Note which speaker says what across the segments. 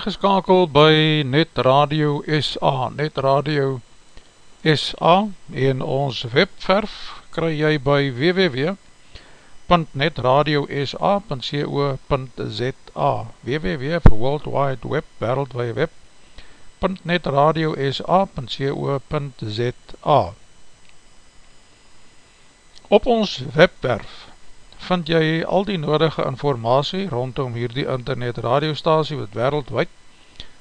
Speaker 1: ingeskakel by Net Radio SA, Net Radio SA en ons webverf kry jy by www.netradiosa.co.za www vir World Wide Web, wereldwee web www.netradiosa.co.za Op ons webwerf vind jy al die nodige informatie rondom hierdie internet radiostasie wat wereldwijd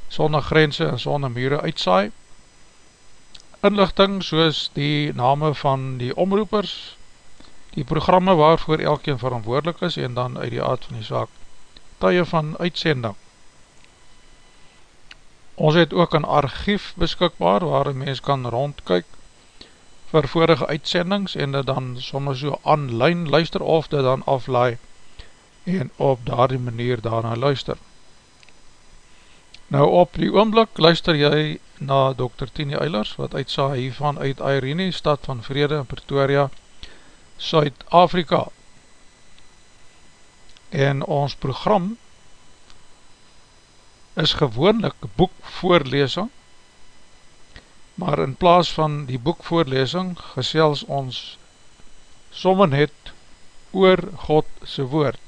Speaker 1: sonder grense en sonder mure uitsaai. Inlichting soos die name van die omroepers, die programme waarvoor elkeen verantwoordelik is en dan uit die aard van die zaak, tye van uitsending. Ons het ook een archief beskikbaar waar een mens kan rondkyk vir vorige uitsendings en dit dan soms so online luister of dit dan aflaai en op daar die manier daarna luister. Nou op die oomblik luister jy na Dr. Tini Eilers wat uitsa hiervan uit Irene, stad van Vrede in Pretoria, Suid-Afrika. En ons program is gewoonlik boekvoorlesing maar in plaas van die boekvoorlesing gesels ons somme net oor God se woord.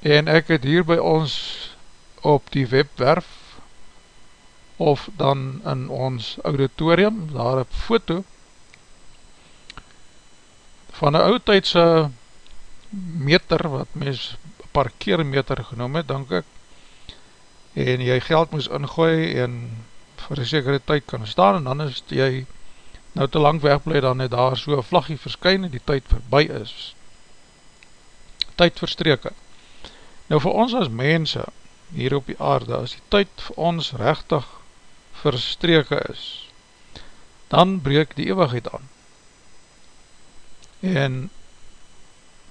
Speaker 1: En ek het hier by ons op die webwerf of dan in ons auditorium, daar een foto van een oudtijdse meter, wat mens parkeermeter genoem het, denk ek, en jy geld moes ingooi en vir een sekere tyd kan staan en dan is jy nou te lang wegblij dan het daar so een vlaggie verskyn en die tyd verby is. Tyd verstreke. Nou vir ons as mense hier op die aarde as die tyd vir ons rechtig verstreke is dan breek die eeuwigheid aan. En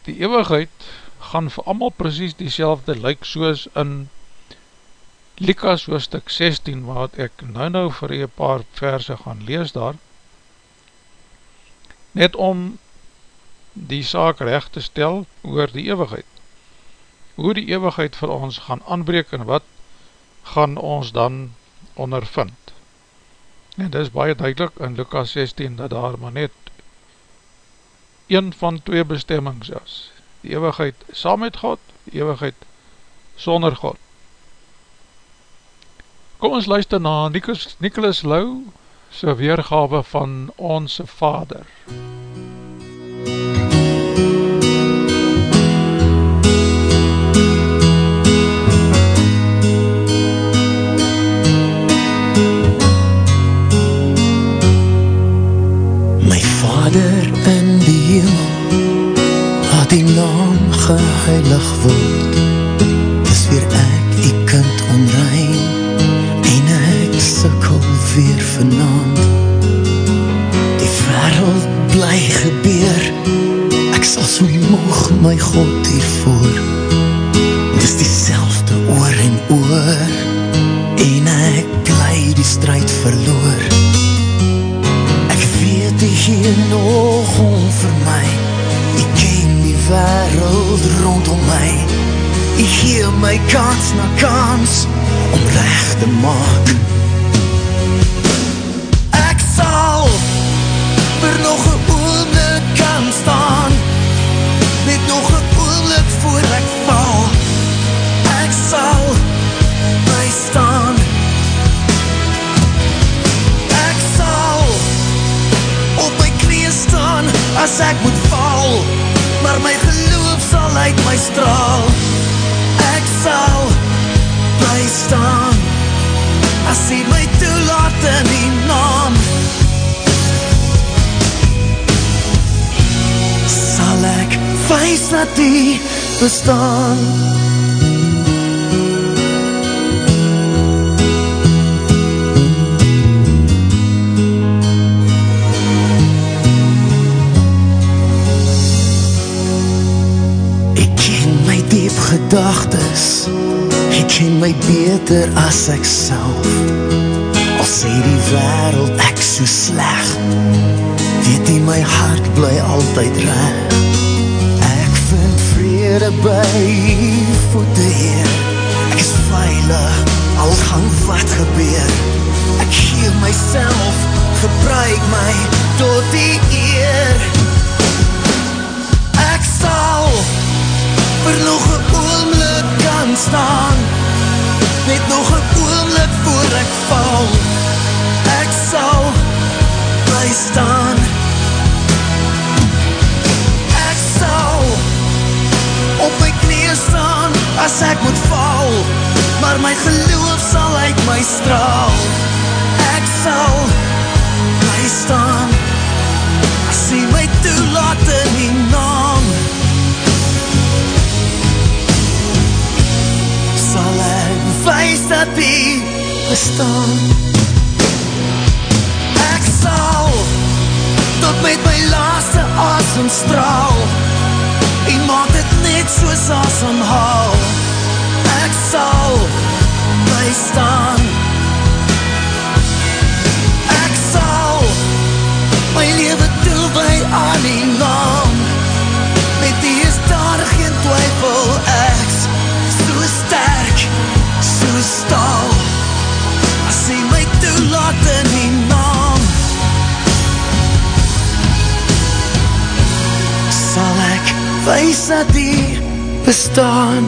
Speaker 1: die eeuwigheid gaan vir allemaal precies die selfde lyk soos in Likas hoofdstuk 16, wat ek nou nou vir een paar verse gaan lees daar, net om die saak recht te stel oor die eeuwigheid. Hoe die eeuwigheid vir ons gaan aanbreek en wat gaan ons dan ondervind. En dit is baie duidelik in Lukas 16 dat daar maar net een van twee bestemmings is. Die eeuwigheid saam met God, die eeuwigheid sonder God. Kom ons luister na Nicholas, Nicholas Lou sy weergawe van Onse Vader.
Speaker 2: My Vader in die hemel laat die naam geheilig word dis weer ek die kind onrein weer vanavond Die wereld bly gebeur. Ek sal so moog my God hiervoor. Dis die selfde oor en oor. En ek bly die strijd verloor. Ek weet die hier nog om vir my. Ek ken die wereld rondom my. Ek gee my kans na kans om recht te maak straal Ek sal my staan As hy my toelaat in die naam sal ek wees dat die bestaan. Gedagtes, ek ken my beter as ek self. Al sê die wereld ek so slecht, weet die my hart bly altyd recht Ek vind vrede by voete heer. Ek is veilig, al gaan wat gebeur. Ek gee myself, gebruik my tot die eer. Ek sal vir staan. Net nog een oomlik voor ek val. Ek sal bly staan. Ek sal op my knie staan as ek moet val. Maar my geloof sal uit my straal. Ek sal bly staan. As hy my toelaat in die naam wees dat die bestaan Ek sal tot met my laaste asem straal En maak dit net soos asem haal Ek sal bly wees dat die bestaan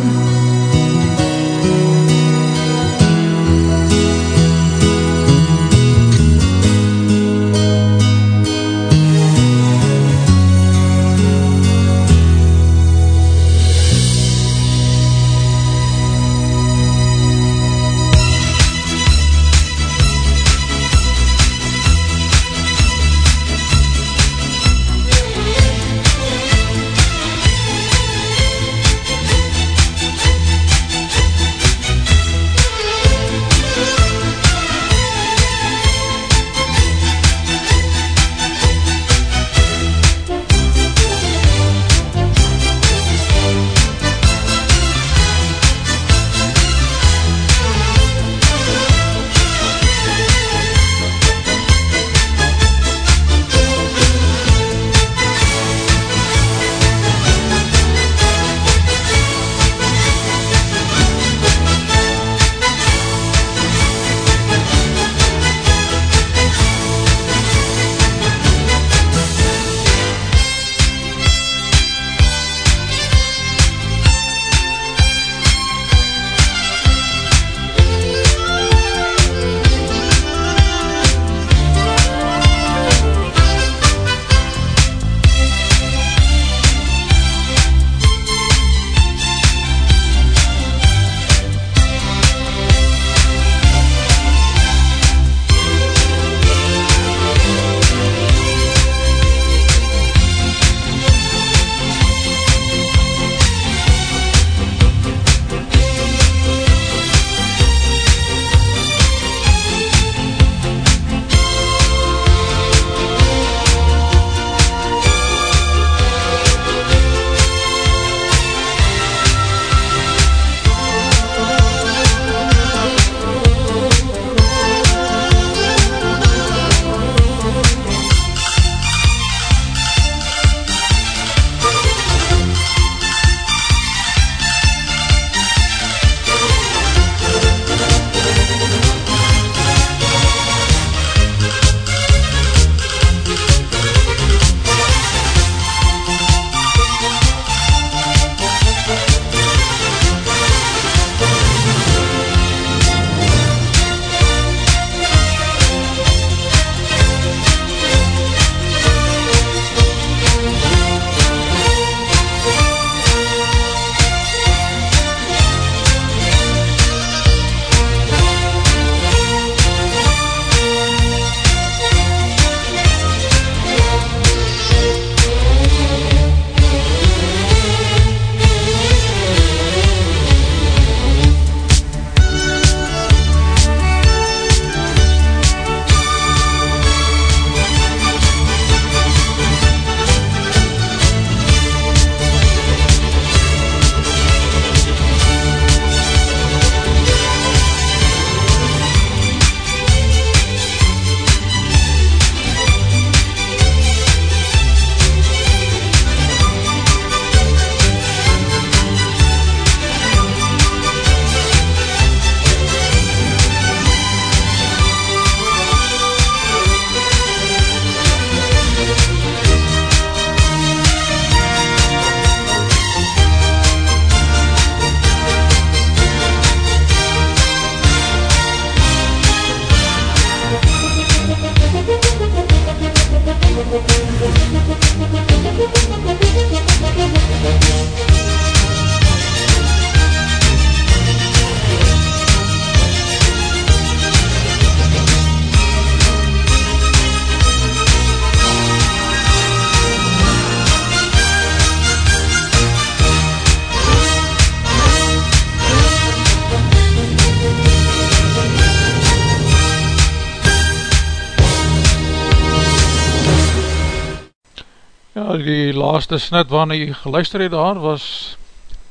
Speaker 1: Ja, die laaste snit waarna jy geluister het daar was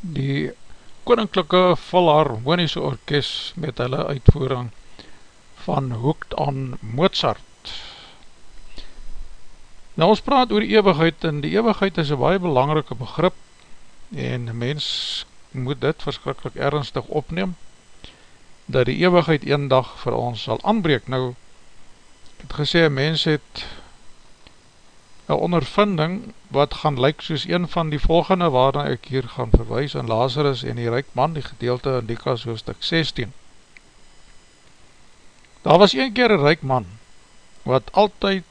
Speaker 1: die Koninklijke Philharmonische Orkest met hulle uitvoering van Hooked on Mozart. Nou ons praat oor die eeuwigheid en die eeuwigheid is een baie belangrike begrip en mens moet dit verskrikkelijk ernstig opneem dat die eeuwigheid een dag vir ons sal aanbreek. Nou, het gesê, mens het een ondervinding wat gaan lyk soos een van die volgende waarna ek hier gaan verwijs in Lazarus en die Rijkman, die gedeelte in Likas hoofdstuk 16. Daar was een keer een Rijkman wat altyd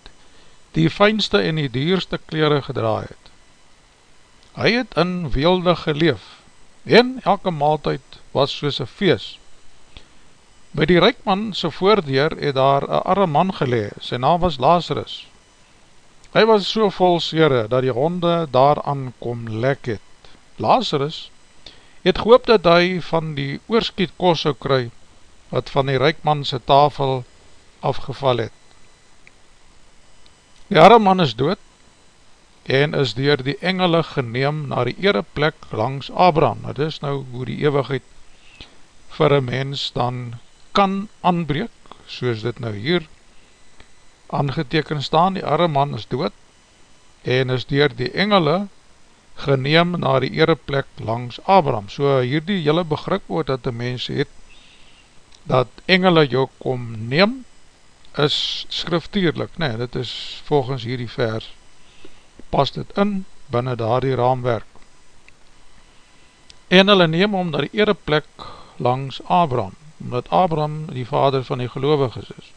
Speaker 1: die fijnste en die duurste kleren gedraai het. Hy het in weelde geleef en elke maaltijd was soos een feest. By die Rijkman sy voordeur het daar een arme man gelee, sy naam was Lazarus, Hy was so vol sere, dat die honde daaraan kom lek het. Lazarus het gehoop dat hy van die oorskiet kos sou kry, wat van die rijkmanse tafel afgeval het. Die arme man is dood, en is dier die engele geneem na die ere plek langs Abraham. Nou dis nou hoe die eeuwigheid vir een mens dan kan aanbreek, soos dit nou hier aangeteken staan, die arme man is dood, en is dier die engele geneem na die ereplek langs Abraham. So hier die hele begrip woord dat die mens het, dat engele jou kom neem, is skriftuurlik, nee, dit is volgens hierdie vers, pas dit in, binnen daar die raamwerk. En hulle neem om na die ereplek langs Abraham, omdat Abraham die vader van die gelovig is.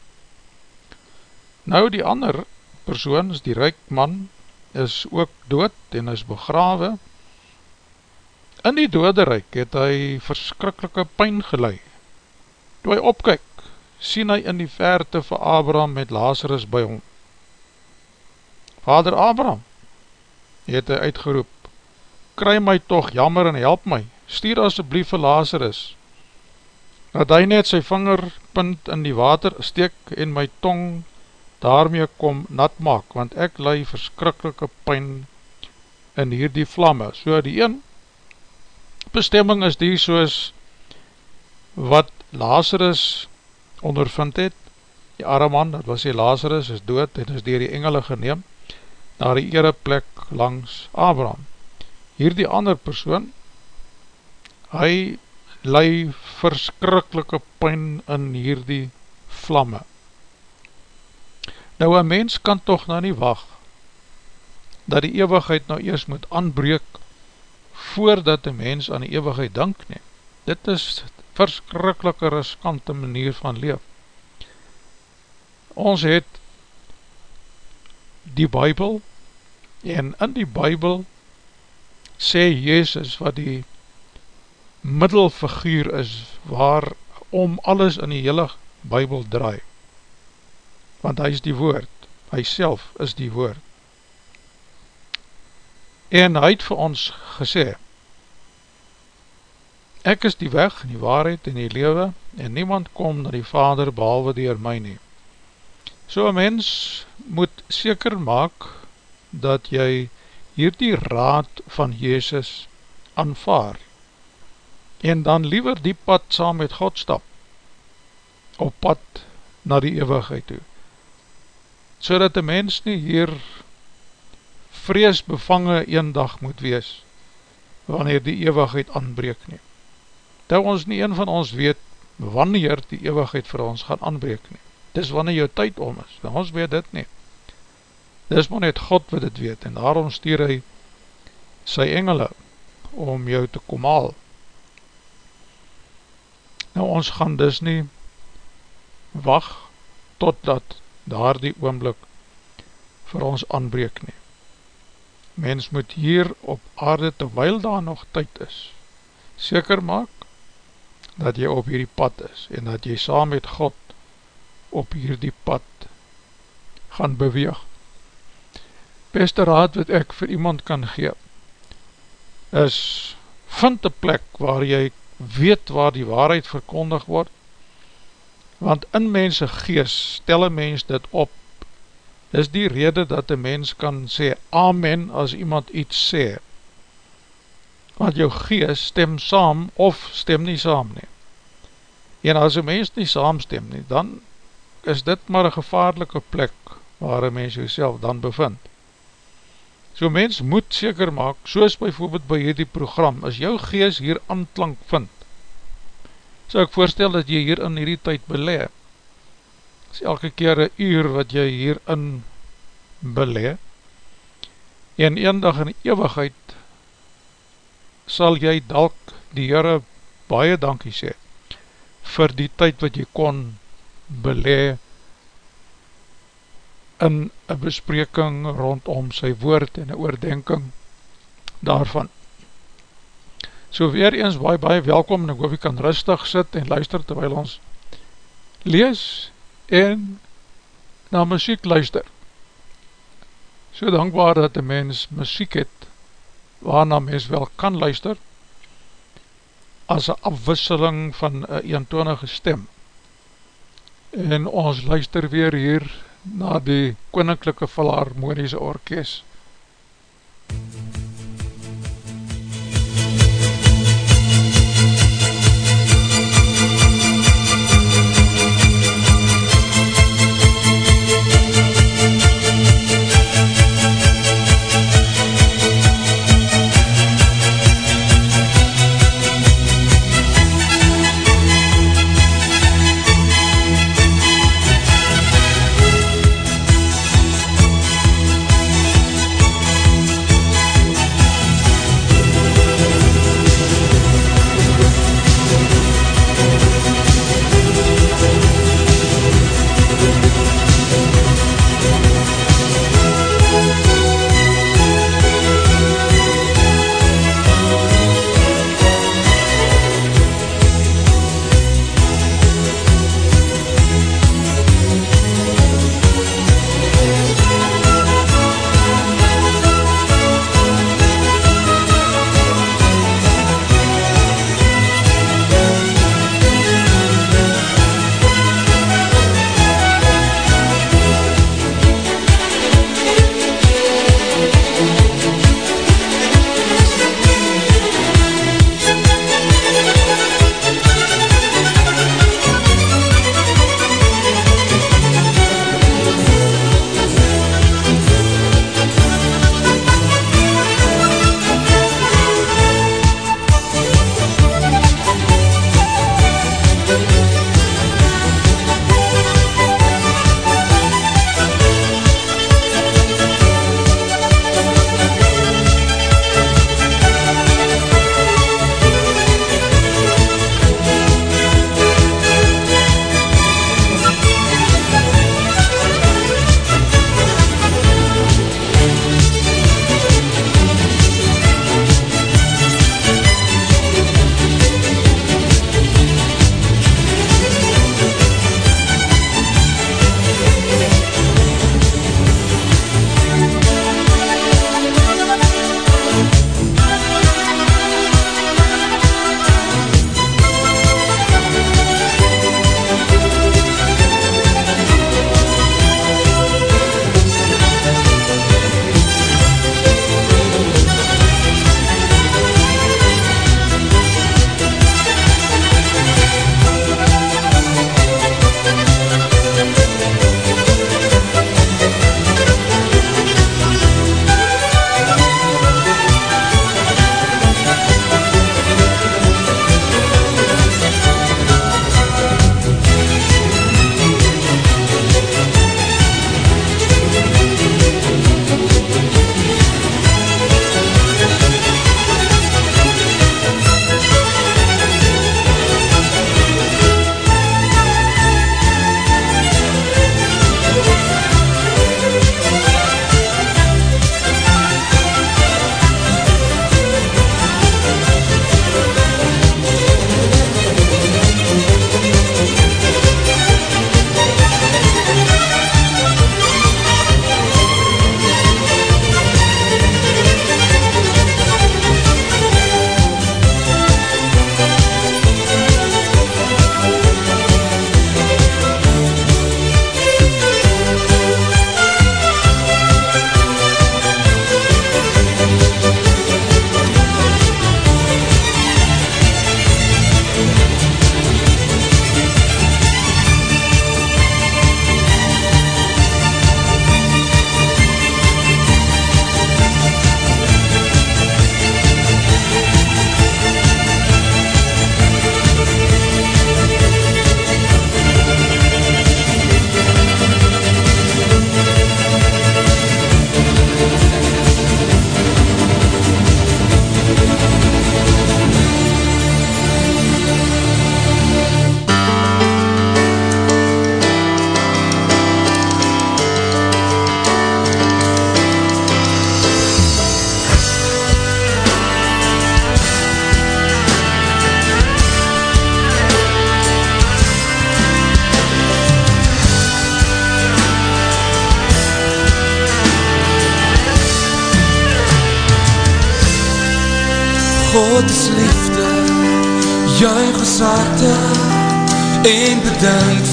Speaker 1: Nou die ander persoon, die ryk man, is ook dood en is begrawe. In die dode ryk het hy verskrikkelike pijn gelei. Toe hy opkyk, sien hy in die verte vir Abraham met Lazarus by hom. Vader Abraham, het hy uitgeroep, kry my toch jammer en help my, stuur asjeblief vir Lazarus, dat hy net sy vingerpunt in die water steek en my tong daarmee kom nat maak, want ek lei verskrikkelike pijn in hierdie vlamme. So die een bestemming is die soos wat Lazarus ondervind het, die arme man, dat was die Lazarus, is dood en is dier die engele geneem, na die ere plek langs Abraham. Hier die ander persoon, hy lei verskrikkelike pijn in hierdie vlamme. Nou een mens kan toch nou nie wacht dat die eeuwigheid nou eers moet aanbreek voordat die mens aan die eeuwigheid dank neem. Dit is verskrikkelike riskante manier van leef. Ons het die Bijbel en in die Bijbel sê Jezus wat die middelfiguur is waarom alles in die hele Bijbel draai want hy is die woord, hy self is die woord. En hy het vir ons gesê, ek is die weg en die waarheid en die lewe, en niemand kom na die vader behalwe dier my nie. So een mens moet seker maak, dat jy hier die raad van Jezus aanvaar, en dan liever die pad saam met God stap, op pad na die eeuwigheid toe so dat die mens nie hier vrees bevange een dag moet wees, wanneer die eeuwigheid aanbreek nie. Dat ons nie een van ons weet, wanneer die eeuwigheid vir ons gaan aanbreek nie. Dis wanneer jou tyd om is, want ons weet dit nie. Dis maar net God wat dit weet, en daarom stuur hy sy engele om jou te kom haal. Nou ons gaan dus nie wacht totdat daar die oomblik vir ons aanbreek nie. Mens moet hier op aarde terwyl daar nog tyd is, seker maak dat jy op hierdie pad is en dat jy saam met God op hierdie pad gaan beweeg. Beste raad wat ek vir iemand kan gee, is vind een plek waar jy weet waar die waarheid verkondig word, want in mense gees stel een mens dit op, is die rede dat een mens kan sê amen as iemand iets sê, want jou gees stem saam of stem nie saam nie. En as een mens nie saamstem nie, dan is dit maar een gevaarlike plek waar een mens jouself dan bevind. So mens moet seker maak, soos bijvoorbeeld by hierdie program, as jou gees hier aanklank vind, so ek voorstel dat jy hier in hierdie tyd belee, is elke keer een uur wat jy hier in belee, en een dag in eeuwigheid sal jy dalk die Heere baie dankie sê, vir die tyd wat jy kon belee, in een bespreking rondom sy woord en een oordenking daarvan. So weer eens baie baie welkom en ek hoop jy kan rustig sit en luister terwijl ons lees en na muziek luister. So dankbaar dat die mens muziek het waarna mens wel kan luister as een afwisseling van een eentonige stem. En ons luister weer hier na die Koninklijke Philharmonische Orkest.
Speaker 3: God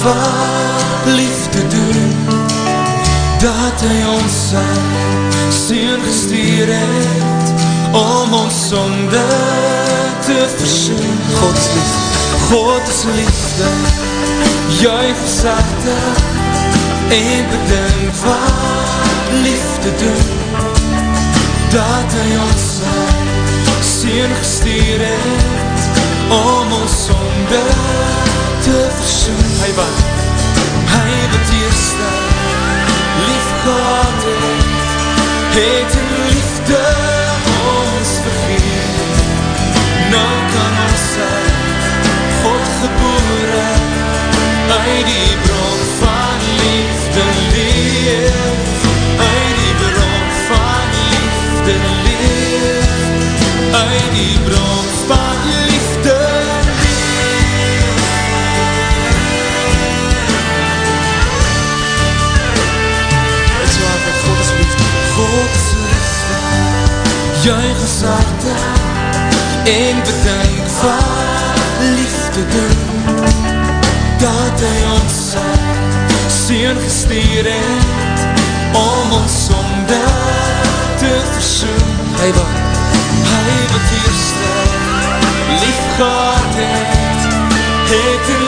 Speaker 3: wat liefde doen, dat hy ons sy sien gestuur het, om ons sonde te versoen. God is liefde, God is liefde, juig ons harte en bedank wat liefde doen, dat hy ons sy Seen gestuur het om ons sonde te versoen. Hy wat, hy wat eerste lief gehad het, het in liefde ons vergeet. Nou kan ons uit God geboore uit die bron van liefde leef, uit die bron van liefde leef. Uit die bron van Harte En bedank wat liefde doen. Dat hy ons sy Seen gestuur het Om ons sonde te versoen. Hy wat Hy wat eerste lief gehad het, het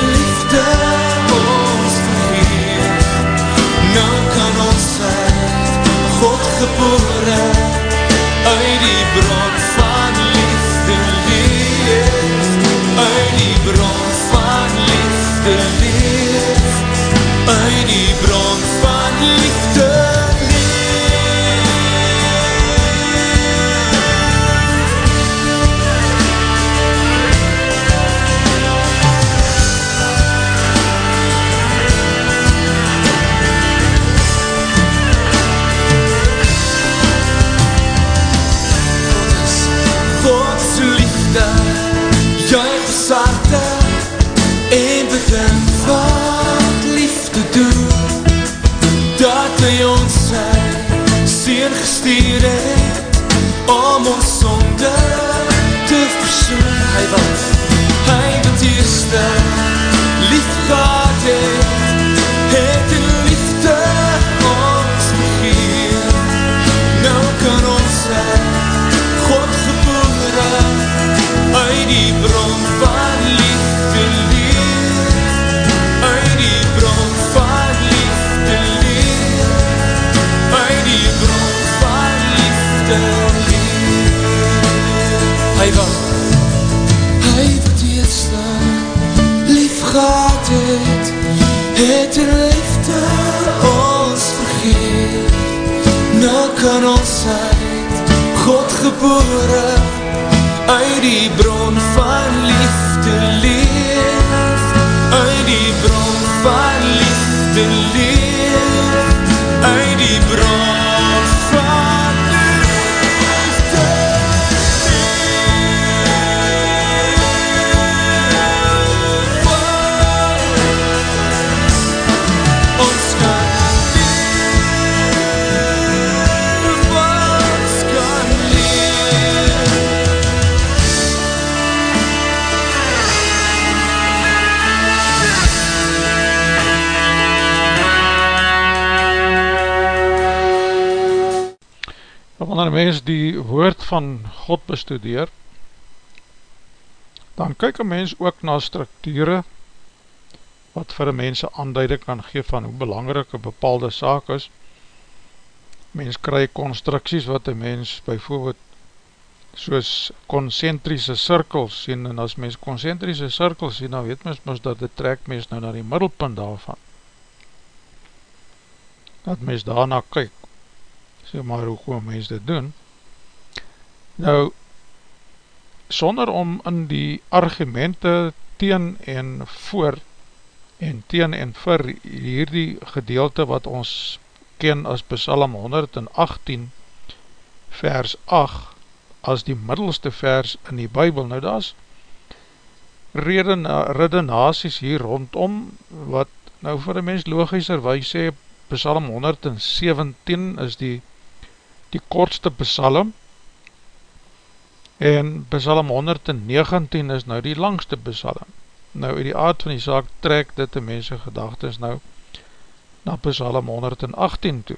Speaker 1: wanneer mens die woord van God bestudeer, dan kyk een mens ook na structure wat vir een mens aanduiding kan gee van hoe belangrijk een bepaalde saak is. Mens kry constructies wat een mens bijvoorbeeld soos concentrische cirkels sien, en as mens concentrische cirkels sien, dan weet mens mens dat dit trek mens nou na die middelpunt daarvan. Dat mens daarna kyk, sê maar hoe kom mens dit doen. Nou, sonder om in die argumente teen en voor en teen en vir hierdie gedeelte wat ons ken as Psalm 118 vers 8 as die middelste vers in die Bijbel. Nou daar is redenaties hier rondom wat nou vir een mens logischerwijs sê Psalm 117 is die die kortste psalm En Psalm 119 is nou die langste Psalm. Nou, in die aard van die zaak trek dit die mense gedagtes nou na Psalm 118 toe.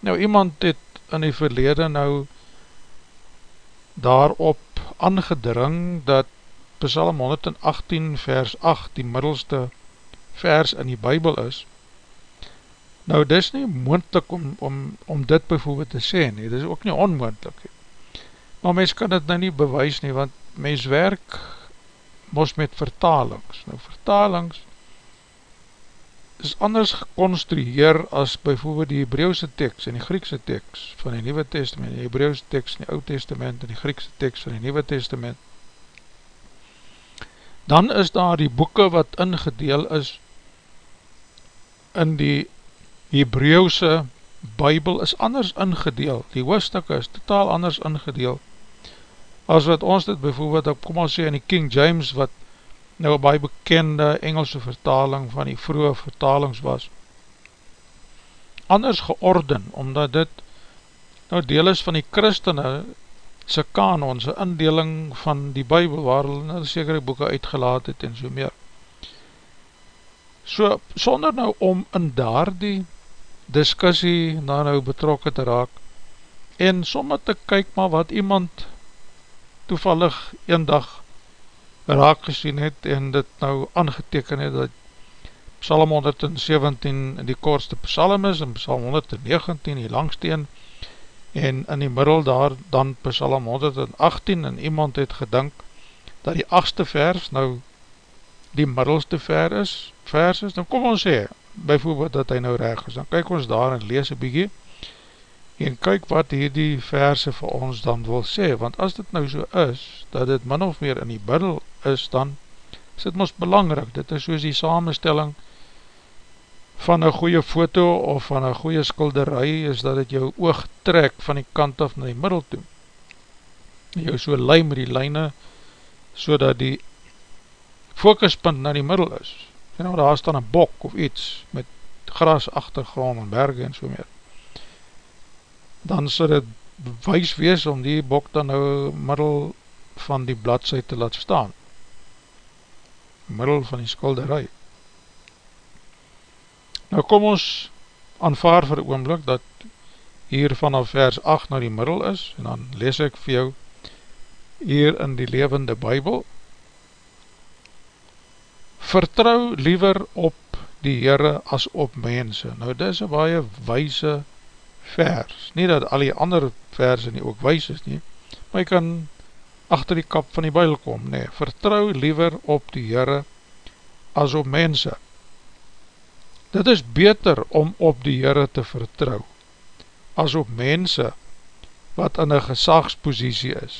Speaker 1: Nou, iemand het in die verlede nou daarop aangedring dat Psalm 118 vers 8 die middelste vers in die Bijbel is. Nou, dit is nie moendlik om, om, om dit bijvoorbeeld te sê nie, dit is ook nie onmoendlik. Maar mens kan dit nou nie bewys nie, want mens werk mos met vertalings. Nou, vertalings is anders geconstrueer as bijvoorbeeld die Hebreeuwse tekst en die Griekse tekst van die Nieuwe Testament, die Hebreeuwse tekst in die Oud Testament en die Griekse tekst van die Nieuwe Testament. Dan is daar die boeken wat ingedeel is in die Hebreeuwse Bijbel is anders ingedeel, die hoofdstukke is totaal anders ingedeel as wat ons dit bijvoorbeeld, kom ons sê in die King James wat nou een baie bekende Engelse vertaling van die vroege vertalings was, anders georden, omdat dit nou deel is van die christene sy kanon, sy indeling van die bybel, waar hulle nou sekere boeken uitgelaat het en so meer. So, sonder nou om in daar die discussie na nou betrokken te raak, en sommer te kyk maar wat iemand toevallig een dag raak gesien het en dit nou aangeteken het dat Psalm 117 die kortste psalm is en Psalm 119 die langsteen en in die middel daar dan Psalm 118 en iemand het gedink dat die achtste vers nou die middelste vers is, vers is, dan kom ons sê, bijvoorbeeld dat hy nou reg is, dan kyk ons daar en lees een bykie. En kyk wat hierdie verse vir ons dan wil sê, want as dit nou so is, dat dit min of meer in die biddel is, dan is dit ons belangrijk, dit is soos die samenstelling van een goeie foto of van een goeie skilderij, is dat het jou oog trek van die kant af na die middel toe, jou so lei met die lijne, so dat die fokuspunt na die middel is, en nou daar staan een bok of iets, met gras achtergrond en berge en so meer, dan sal dit wees wees om die bok dan nou middel van die bladzij te laat staan. Middel van die skulderij. Nou kom ons aanvaar vir oomblik dat hier vanaf vers 8 na die middel is en dan lees ek vir jou hier in die levende bybel Vertrou liever op die Heere as op mense. Nou dit is een baie wijse vers, nie dat al die ander verse nie ook wees is nie, maar jy kan achter die kap van die byl kom, nee, vertrouw liever op die Heere as op mense. Dit is beter om op die Heere te vertrouw, as op mense wat in een gesagspositie is.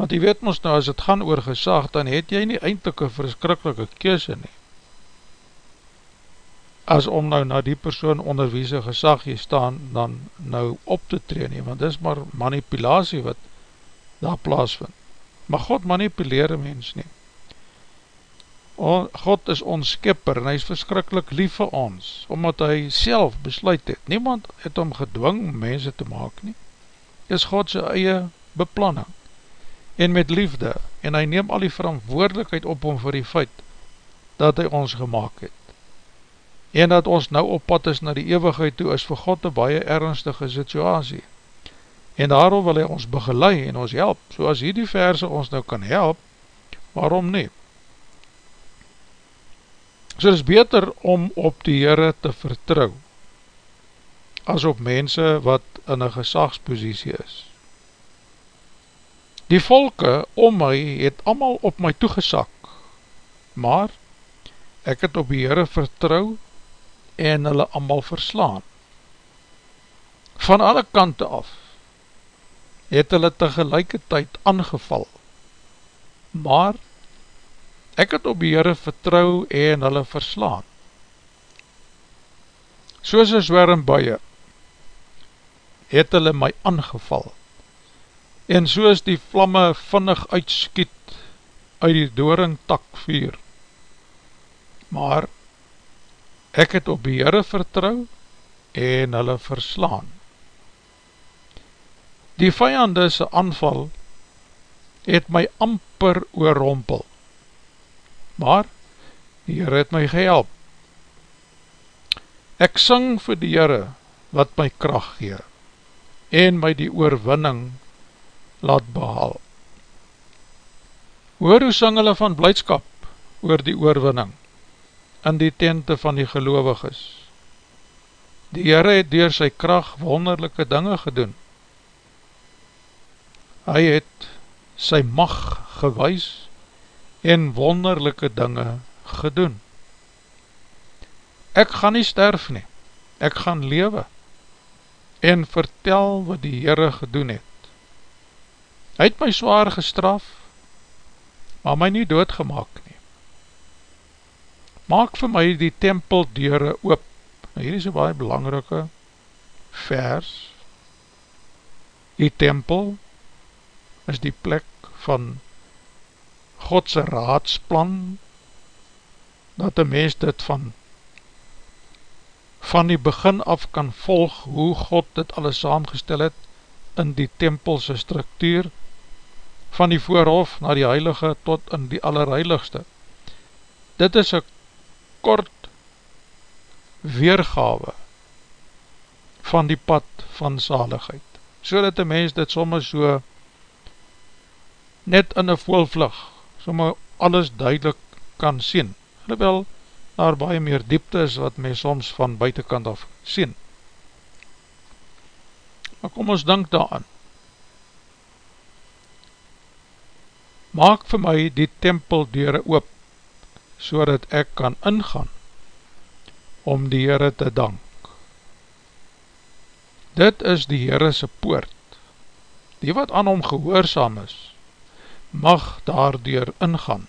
Speaker 1: Want jy weet ons nou, as het gaan oor gesag, dan het jy nie eindelijk een verskrikkelike kese nie as om nou na die persoon onder wie sy gesag jy staan, dan nou op te treen nie, want dis maar manipulatie wat daar plaas vind. Maar God manipuleer mens nie. God is ons skipper en hy is verskrikkelijk lief vir ons, omdat hy self besluit het. Niemand het om gedwing om mense te maak nie. Is God sy eie beplanning en met liefde en hy neem al die verantwoordelikheid op om vir die feit dat hy ons gemaakt het en dat ons nou op pad is na die eeuwigheid toe is vir God een baie ernstige situasie. En daarom wil hy ons begeleid en ons help, so as hierdie verse ons nou kan help, waarom nie? So is beter om op die Heere te vertrouw, as op mense wat in een gesagspositie is. Die volke om my het allemaal op my toegesak, maar ek het op die Heere vertrouw en hulle allemaal verslaan. Van alle kante af het hulle tegelijkertijd aangeval, maar ek het op die Heere vertrouw en hulle verslaan. Soos een zwerm baie het hulle my aangeval, en soos die vlamme vinnig uitskiet uit die dooring takvuur, maar ek het op die Heere vertrouw en hulle verslaan. Die vijandese aanval het my amper oorrompel. Maar, die Heere het my gehelp. Ek sing vir die Heere wat my kracht gee en my die oorwinning laat behaal. Hoor hoe sing hulle van blijdskap oor die oorwinning in die tente van die gelovig is. Die Heere het door sy kracht wonderlijke dinge gedoen. Hy het sy mag gewys en wonderlijke dinge gedoen. Ek gaan nie sterf nie, ek gaan lewe en vertel wat die Heere gedoen het. Hy het my zwaar gestraf, maar my nie doodgemaak nie. Maak vir my die tempeldeure oop. Nou hier is een baie belangrike vers. Die tempel is die plek van Godse raadsplan, dat die mens dit van van die begin af kan volg hoe God dit alles saamgestel het in die tempelse structuur van die voorhof na die heilige tot in die allerheiligste. Dit is een kort weergawe van die pad van zaligheid, so dat die mens dit soms so net in een voelvlug, soms alles duidelik kan sien, terwyl daar baie meer diepte is wat my soms van buitenkant af sien. Maar kom ons denk daaraan. Maak vir my die tempeldeure oop, so dat ek kan ingaan om die Heere te dank. Dit is die Heerese poort, die wat aan hom gehoorzaam is, mag daardoor ingaan.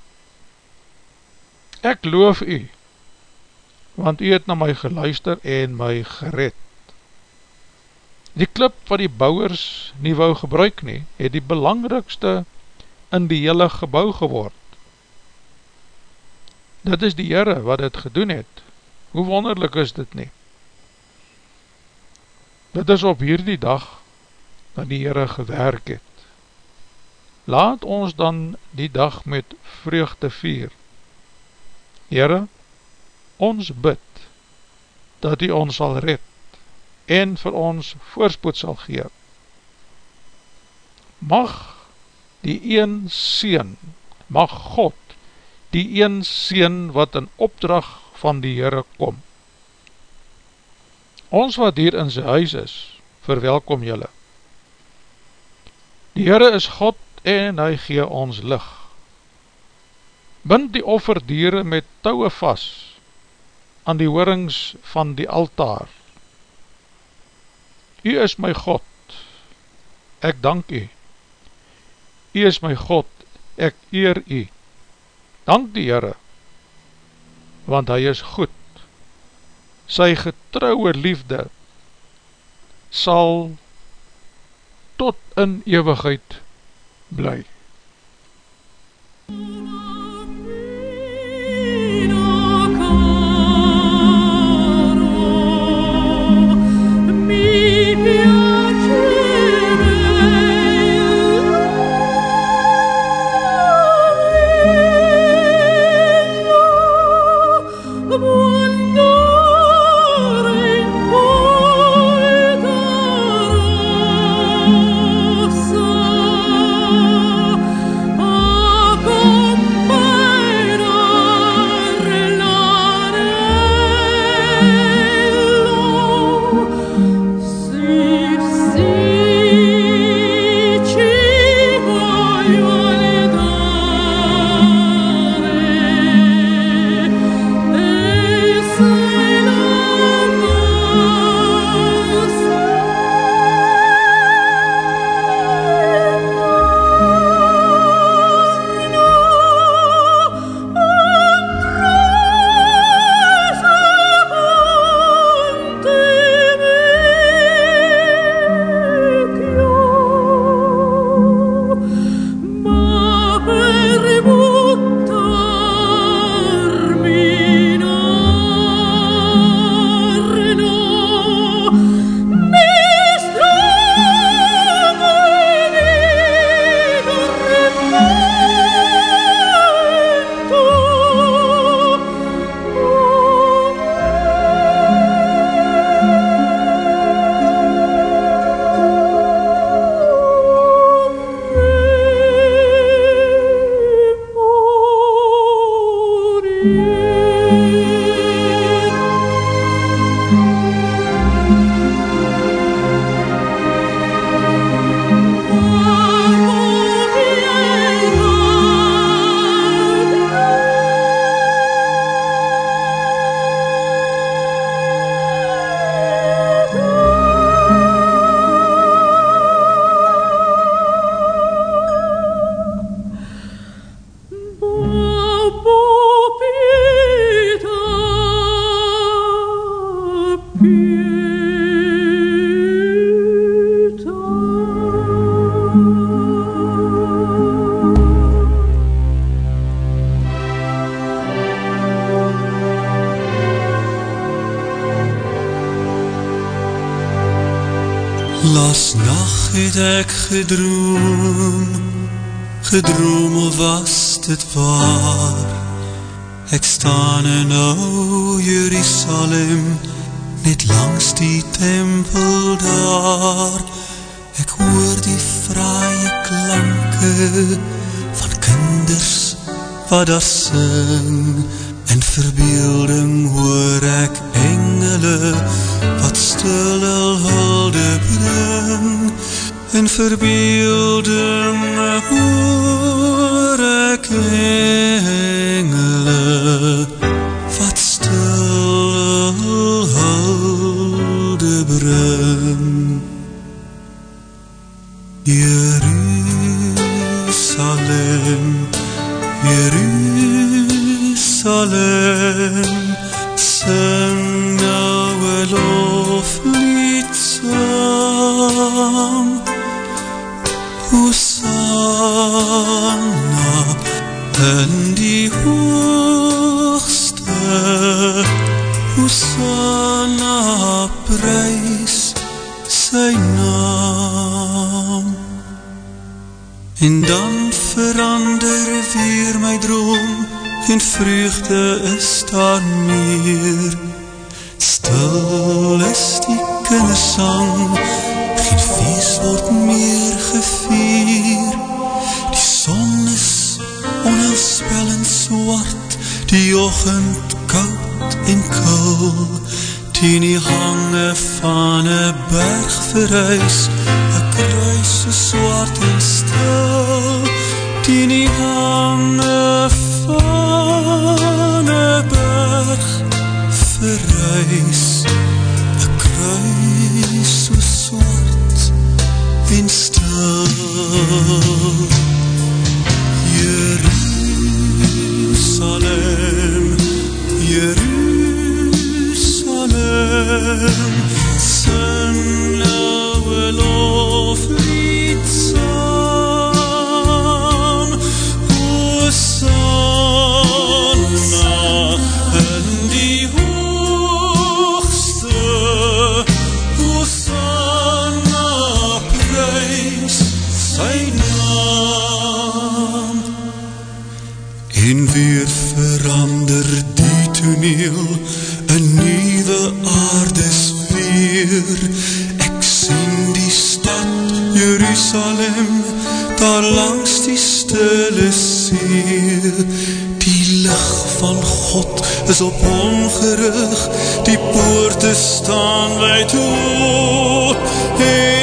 Speaker 1: Ek loof u, want u het na my geluister en my gered. Die klip wat die bouwers nie wou gebruik nie, het die belangrikste in die hele gebouw geword. Dit is die Heere wat het gedoen het. Hoe wonderlik is dit nie? Dit is op hierdie dag dat die Heere gewerk het. Laat ons dan die dag met vreugde vier. Heere, ons bid dat hy ons sal red en vir ons voorspoed sal gee. Mag die een sien, mag God die een sien wat in opdrag van die Heere kom. Ons wat hier in sy huis is, verwelkom jylle. Die Heere is God en hy gee ons licht. Bind die offerdiere met touwe vast aan die hoorings van die altaar. U is my God, ek dank u. U is my God, ek eer u. Dank die Heere, want hy is goed. Sy getrouwe liefde sal tot in eeuwigheid bly.
Speaker 4: Laas ek gedroom Gedroom of was dit waar Ek staan in ou Jerusalem Net langs die tempel daar Ek hoor die fraaie klanke Van kinders wat daar sing In verbeelding hoor ek engele wat stil al bring. In verbeelding hoor ek engele wat stil hulde bring. Jerusalem, Jerusalem, Sing nou een in die hoogste Hosanna prijs sy naam En dan verander weer my droom en vreugde is daar meer. Stil is die kindersang, die ochend koud en. Tien die hange van een berg verhuis, een kruis so zwart en stil. Die hange van een berg verreis een kruis so zwart en stil Jerusalem sing Jerusalem Daar langs die stille see. Die licht van God is op hom gerig Die poorte staan wijd oop. En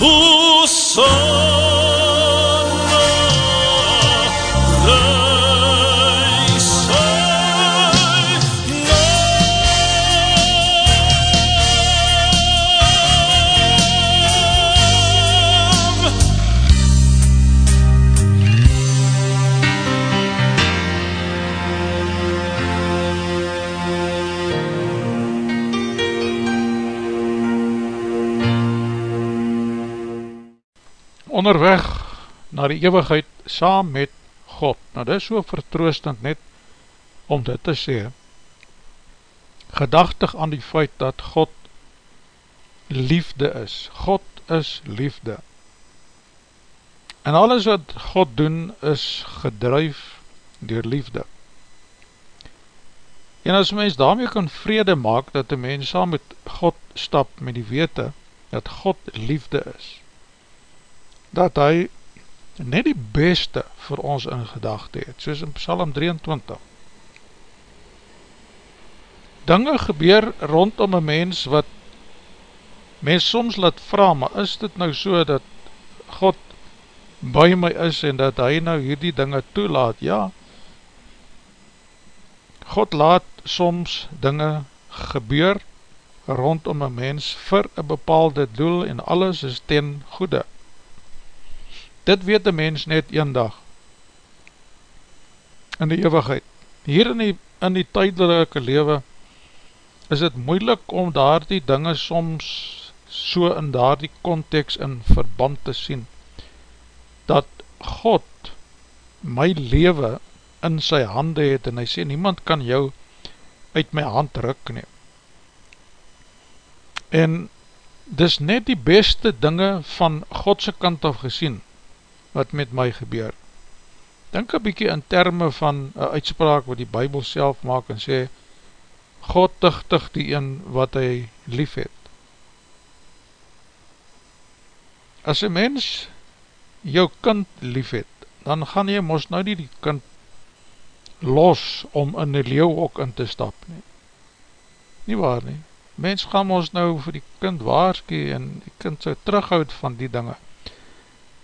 Speaker 4: Hosanna
Speaker 1: onderweg na die eeuwigheid saam met God. Nou dit is so vertroostend net om dit te sê, gedachtig aan die feit dat God liefde is. God is liefde. En alles wat God doen is gedruif door liefde. En as mens daarmee kan vrede maak, dat die mens saam met God stap met die wete, dat God liefde is, dat hy net die beste vir ons in gedachte het, soos in Psalm 23. Dinge gebeur rondom een mens wat mens soms laat vraag, maar is dit nou so dat God by my is en dat hy nou hierdie dinge toelaat? Ja, God laat soms dinge gebeur rondom een mens vir een bepaalde doel en alles is ten goede. Dit weet een mens net een dag in die eeuwigheid. Hier in die, in die tydelike lewe is het moeilik om daar die dinge soms so in daar die context in verband te sien dat God my lewe in sy hande het en hy sê, niemand kan jou uit my hand ruk neem. En dis net die beste dinge van Godse kant af gesien, wat met my gebeur. Denk een bykie in termen van een uitspraak wat die Bijbel self maak en sê, God tuchtig die een wat hy lief het. As een mens jou kind lief het, dan gaan jy mos nou nie die kind los om in die leeuwhok in te stap nie. Nie waar nie. Mens gaan ons nou vir die kind waarskie en die kind sou terughoud van die dinge.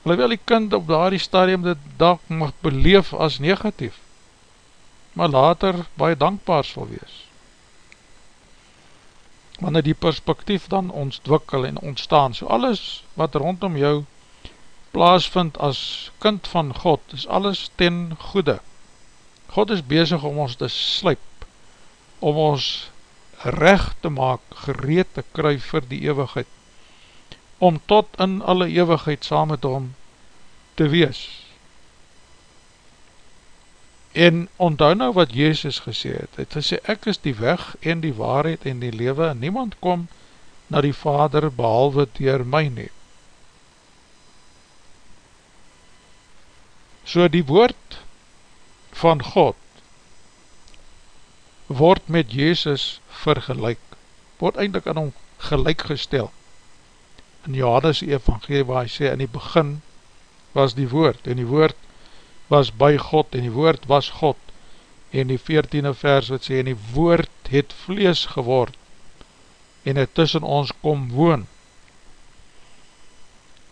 Speaker 1: Alhoewel die kind op daardie stadium dit dag mag beleef as negatief, maar later baie dankbaar sal wees. Wanneer die perspektief dan ontwikkel en ontstaan, so alles wat rondom jou plaasvind as kind van God, is alles ten goede. God is bezig om ons te sluip, om ons recht te maak, gereed te kry vir die eeuwigheid, om tot in alle eeuwigheid saam met hom te wees. En onthou nou wat Jezus gesê het, het gesê, ek is die weg en die waarheid en die lewe, en niemand kom na die Vader behalwe dier my nie. So die woord van God word met Jezus vergelijk, word eindelijk aan hom gelijk gestel. In Johannes evangelie waar hy sê, in die begin was die woord, en die woord was by God, en die woord was God, en die veertiende vers wat sê, en die woord het vlees geword, en het tussen ons kom woon.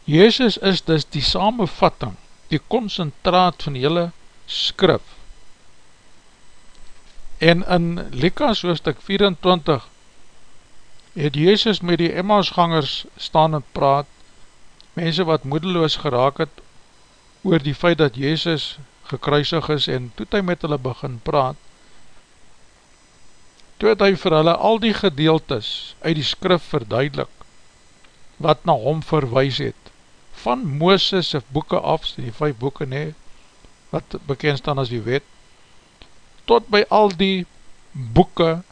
Speaker 1: Jezus is dus die samenvatting, die concentraat van die hele skrif. En in Likas hoofdstuk 24 het Jezus met die Emmausgangers staan en praat, mense wat moedeloos geraak het oor die feit dat Jezus gekruisig is en toe hy met hulle begin praat, toe het hy vir hulle al die gedeeltes uit die skrif verduidelik, wat na hom verwijs het, van Mooses' boeken af, die vijf boeken nee, wat bekend staan as die wet, tot by al die boeken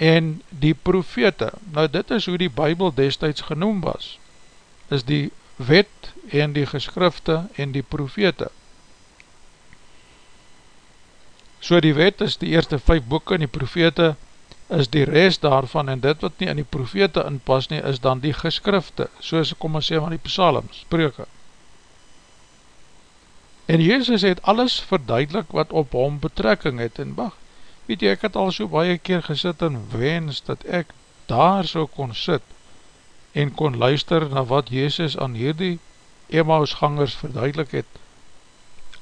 Speaker 1: en die profete. Nou dit is hoe die Bijbel destijds genoem was, is die wet en die geskrifte en die profete. So die wet is die eerste vijf boeken en die profete is die rest daarvan en dit wat nie in die profete inpas nie is dan die geskrifte, soos kom ons sê van die psalms, spreuke. En Jezus het alles verduidelik wat op hom betrekking het en wacht, weet jy, ek het al so baie keer gesit en wens dat ek daar so kon sit en kon luister na wat Jezus aan hierdie Emmausgangers verduidelik het.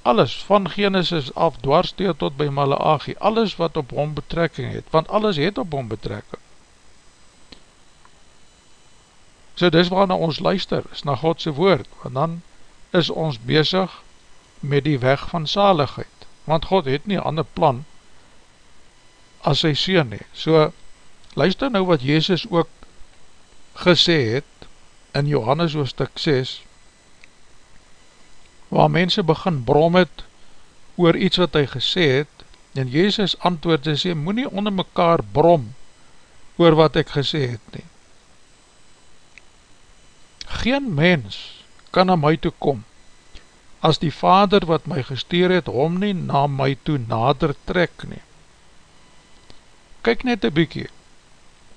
Speaker 1: Alles, van Genesis af, dwarsteer tot by Malachi, alles wat op hom betrekking het, want alles het op hom betrekking. So dis waarna ons luister, is na Godse woord, want dan is ons bezig met die weg van zaligheid, want God het nie ander plan as sy sien nie. So, luister nou wat Jezus ook gesê het in Johannes hoofdstuk 6, waar mense begin brom het oor iets wat hy gesê het, en Jezus antwoord en sê, moet nie onder mekaar brom oor wat ek gesê het nie. Geen mens kan na my toe kom, as die vader wat my gestuur het, hom nie na my toe nader trek nie. Kyk net een bykie,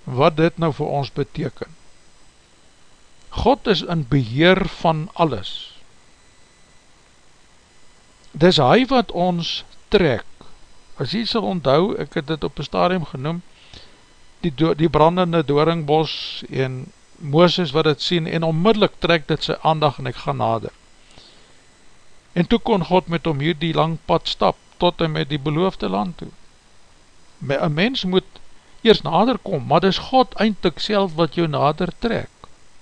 Speaker 1: wat dit nou vir ons beteken. God is in beheer van alles. Dis hy wat ons trek. As jy sal onthou, ek het dit op een stadium genoem, die, die brandende dooringbos en Mooses wat het sien en onmiddellik trek dit sy aandag en ek gaan nader. En toe kon God met hom hier die lang pad stap tot en met die beloofde land toe. Een mens moet eers nader kom, maar dis God eindelijk self wat jou nader trek.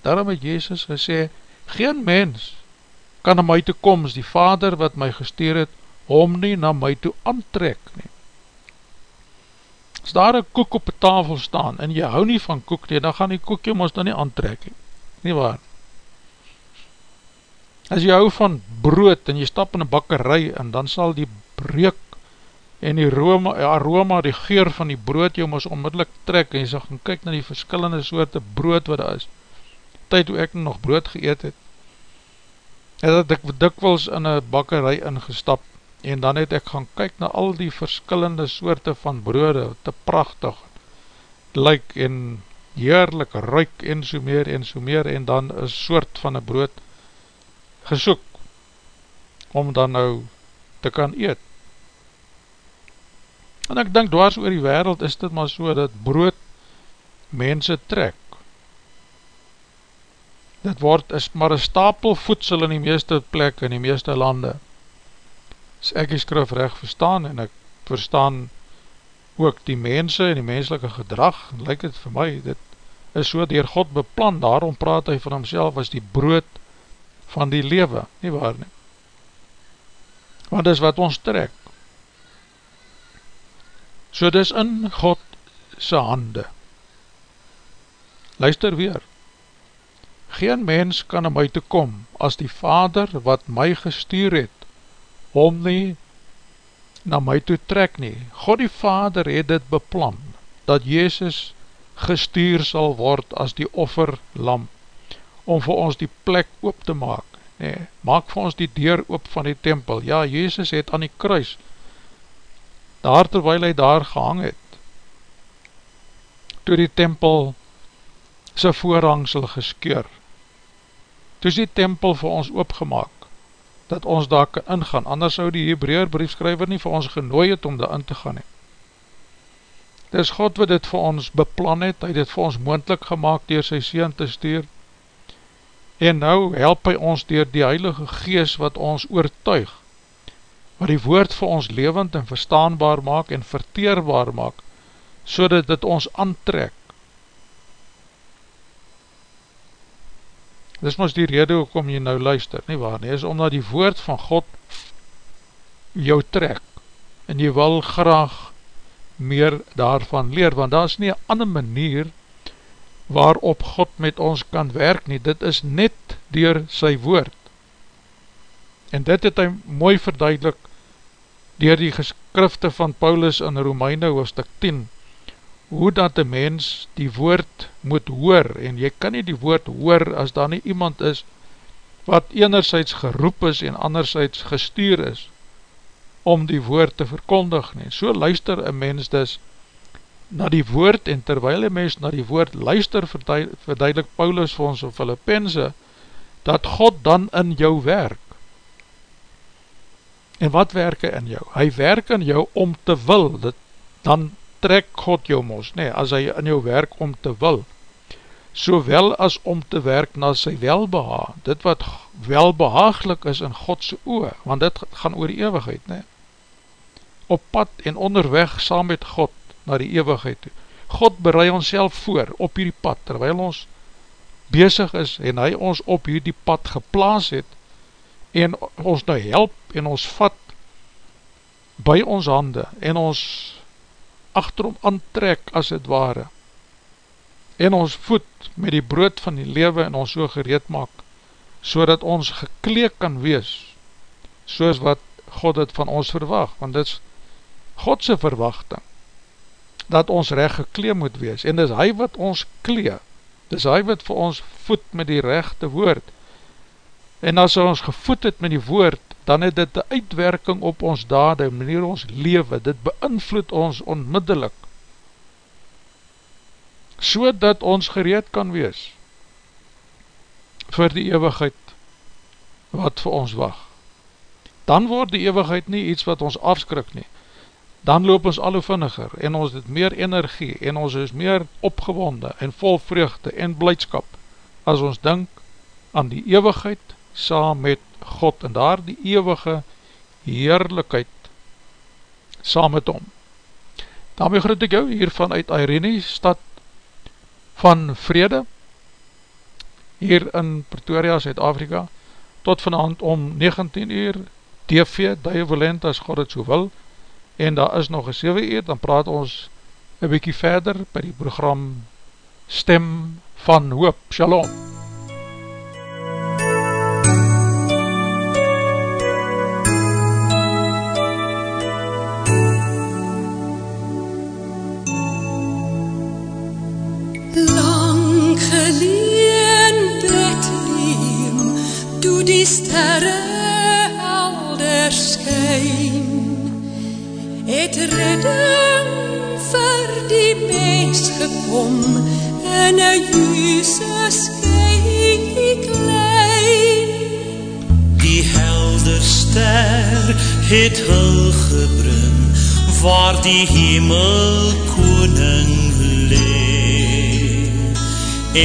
Speaker 1: Daarom het Jezus gesê, geen mens kan na my toe kom, as die vader wat my gesteer het, hom nie na my toe aantrek nie. As daar een koek op die tafel staan, en jy hou nie van koek nie, dan gaan die koek jy ons dan nie aantrek nie. Nie waar? As jy hou van brood, en jy stap in een bakkerij, en dan sal die breek, en die aroma, aroma, die geur van die brood, jy ons onmiddellik trek, en jy sal gaan kyk na die verskillende soorte brood wat daar is, tyd toe ek nog brood geëet het, het dat ek dikwils in een bakkerij ingestap, en dan het ek gaan kyk na al die verskillende soorte van broode, te prachtig, lyk en heerlik, ruik en so meer en so meer, en dan een soort van een brood gesoek, om dan nou te kan eet. En ek denk dwars oor die wereld is dit maar so, dat brood mense trek, dit word is maar een stapel voedsel in die meeste plek, in die meeste lande. As ek die skrif recht verstaan, en ek verstaan ook die mense en die menselike gedrag, lyk het vir my, dit is so dier God beplan, daarom praat hy van homself as die brood van die lewe, nie waar nie. Want dis wat ons trek. So dis in God sy hande. Luister weer, Geen mens kan na my toe kom, as die vader wat my gestuur het, om nie na my toe trek nie. God die vader het dit beplan, dat Jezus gestuur sal word as die offerlam, om vir ons die plek oop te maak. Nee, maak vir ons die deur oop van die tempel. Ja, Jezus het aan die kruis, daar terwijl hy daar gehang het, toe die tempel sy voorhangsel geskeur, toe is die tempel vir ons oopgemaak, dat ons daar kan ingaan, anders sou die Hebraeer briefskryver nie vir ons genooi het om daar in te gaan nie. Dit is God wat dit vir ons beplan het, hy het dit vir ons moendlik gemaakt dier sy Seen te stuur, en nou help hy ons dier die Heilige Gees wat ons oortuig, wat die woord vir ons levend en verstaanbaar maak en verteerbaar maak, so dat dit ons aantrek, Dis ons die rede hoekom jy nou luister, nie waar nie, is omdat die woord van God jou trek, en jy wil graag meer daarvan leer, want daar is nie een ander manier waarop God met ons kan werk nie, dit is net dier sy woord. En dit het hy mooi verduidelik dier die geskrifte van Paulus in Romeine hoofdstuk 10, hoe dat die mens die woord moet hoor, en jy kan nie die woord hoor as daar nie iemand is wat enerzijds geroep is en anderzijds gestuur is om die woord te verkondig nie. So luister een mens dus na die woord en terwijl een mens na die woord luister verduidelik Paulus vir ons of Filippense dat God dan in jou werk. En wat werk hy in jou? Hy werk in jou om te wil, dit, dan trek God jou mos, nee, as hy in jou werk om te wil, sowel as om te werk na sy welbeha, dit wat welbehaaglik is in Godse oor, want dit gaan oor die eeuwigheid, nee, op pad en onderweg saam met God na die eeuwigheid toe. God berei ons self voor op hierdie pad, terwyl ons bezig is en hy ons op hierdie pad geplaas het, en ons nou help en ons vat by ons hande en ons achterom aantrek as het ware. En ons voet met die brood van die lewe en ons so gereed maak so dat ons gekleek kan wees soos wat God het van ons verwacht, want dit is Godse verwachting, dat ons recht geklee moet wees, en dis hy wat ons klee, dis hy wat vir ons voed met die rechte woord, en as ons gevoed het met die woord, dan het dit die uitwerking op ons dade, manier ons lewe, dit beïnvloed ons onmiddellik, so dat ons gereed kan wees, vir die eeuwigheid, wat vir ons wacht. Dan word die eeuwigheid nie iets wat ons afskrik nie, dan loop ons al hoe vinniger, en ons het meer energie, en ons is meer opgewonde, en vol vreugde, en blijdskap, as ons denk aan die eeuwigheid, saam met God, en daar die eeuwige heerlijkheid, saam met hom. Daarmee groet ek jou hier vanuit Irene, stad van vrede, hier in Pretoria, Zuid-Afrika, tot vanavond om 19 uur, TV, Duivelent, as God het so wil, en daar is nog een 7 uur, dan praat ons een bykie verder by die program Stem van Hoop. Shalom!
Speaker 5: Die sterre helder skyn, het redding vir die mens gekom in een Jesus kykie klein.
Speaker 3: Die helder ster het hul gebring waar die hemel koning lee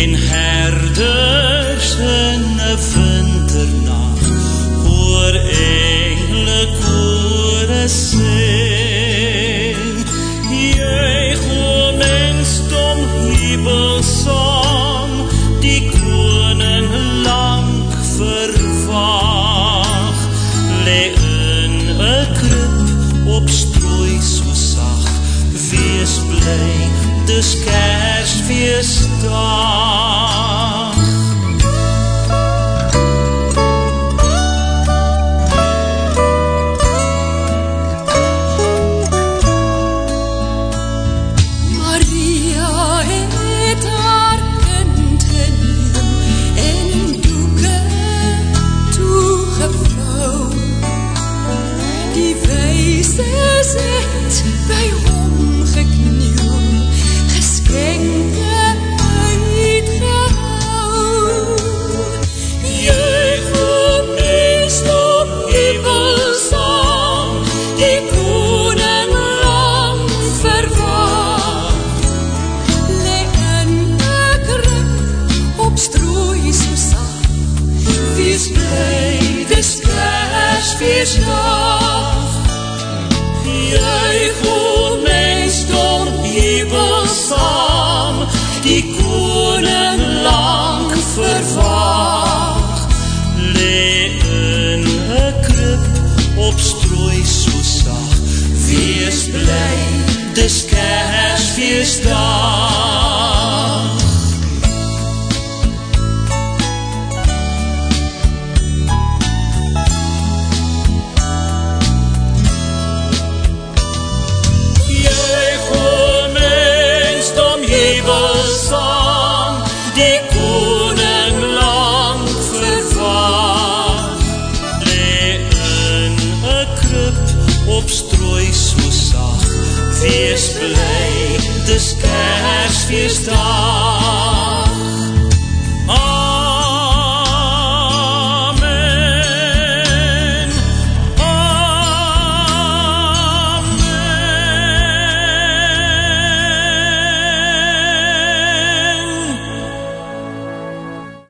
Speaker 3: en herders in een winternacht hoor engle kore sing juig o mensdom hebelsam die koning lang verwag le in een krib op strooi so sag wees bly dis kersfeestdag